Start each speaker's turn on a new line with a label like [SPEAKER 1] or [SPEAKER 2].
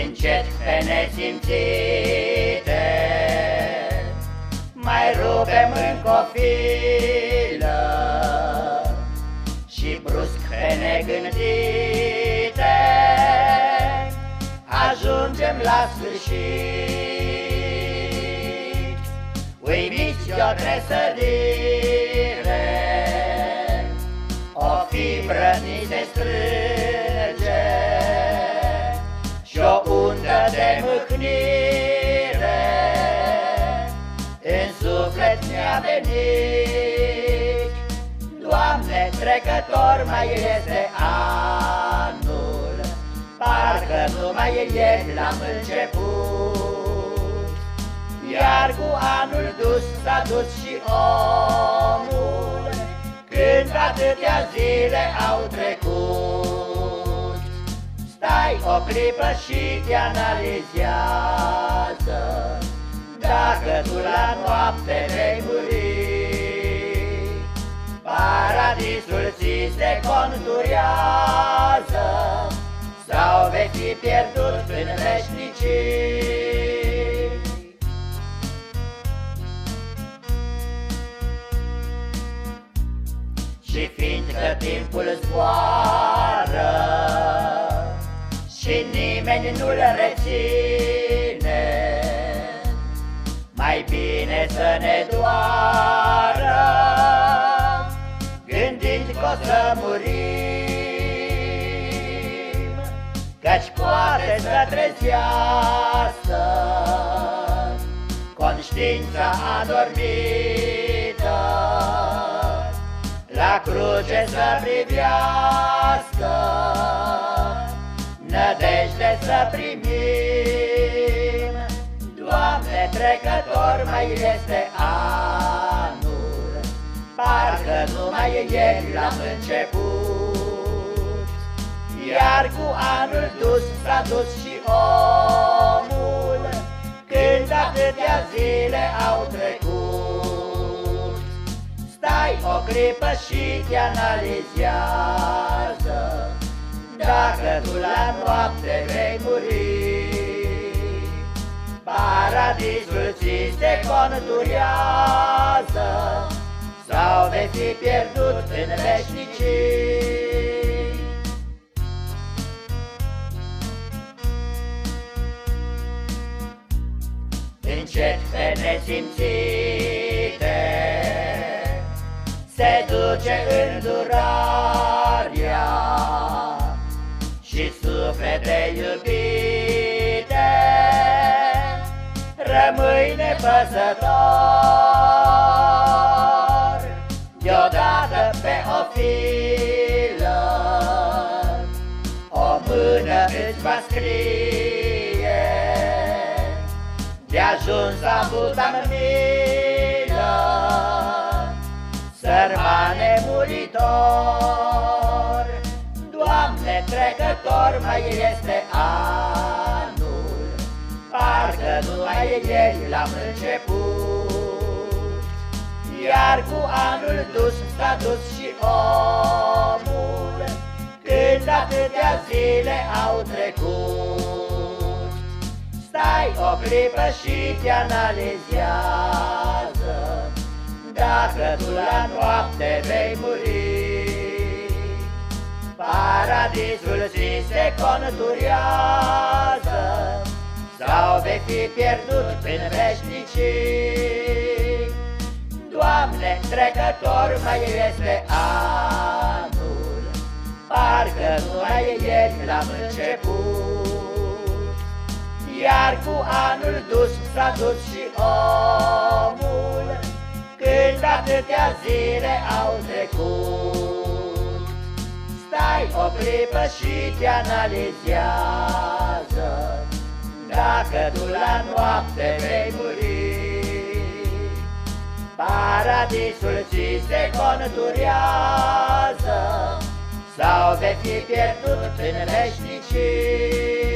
[SPEAKER 1] Încet pe nesimțite. Mai rupem în cofilă Și brusc pe negândite. Ajungem la sfârșit. Uimiți de o tresădire. O fibră ni se strânge o undă de mâhnire. În suflet mi-a venit. Doamne, trecător mai este anul. Parcă nu mai e ieri l-am început. Iar cu anul dus s-a dus și omul. Când atâtea zile au trecut Stai o clipă și te analizează Dacă tu la noapte vei muri Paradisul ți se conturează sau vei fi pierdut în veșnicii. Și fiindcă timpul zboară Și nimeni nu-l reține. Mai bine să ne doară Gândind că o să murim Căci poate să trezească Conștiința adormită. La cruce să privească Nădejde să primim. Doamne, trecător mai este anul. Parcă numai ieri l-am început. Iar cu anul dus s-a dus și omul. Când atâtea zile au trecut Stai o clipă și te analizează Dacă tu la noapte vei muri. Paradisul ți se conturează Sau vei fi pierdut în veșnicii încet pe nesimțite Se duce îndurarea suflete iubite Rămâi nepăsător. Deodată pe o filă O mână îți va scrie. De ajuns avut am milă, trecător mai este anul, Parcă nu mai e ieri l-am început, Iar cu anul dus s-a dus și omul, Când atâtea zile au trecut. Stai o clipă și te analizează. Dacă tu la noapte vei muri Paradisul ți se conturează Sau vei fi pierdut în veșnicii. Doamne, trecător mai este anul Parcă nu mai e ieri l-am început. Iar cu anul dus s-a dus și omul Când atâtea zile au trecut Stai o clipă și te analizează. Dacă tu la noapte vei muri Paradisul ți se conturează. Sau vei fi pierdut în veșnicii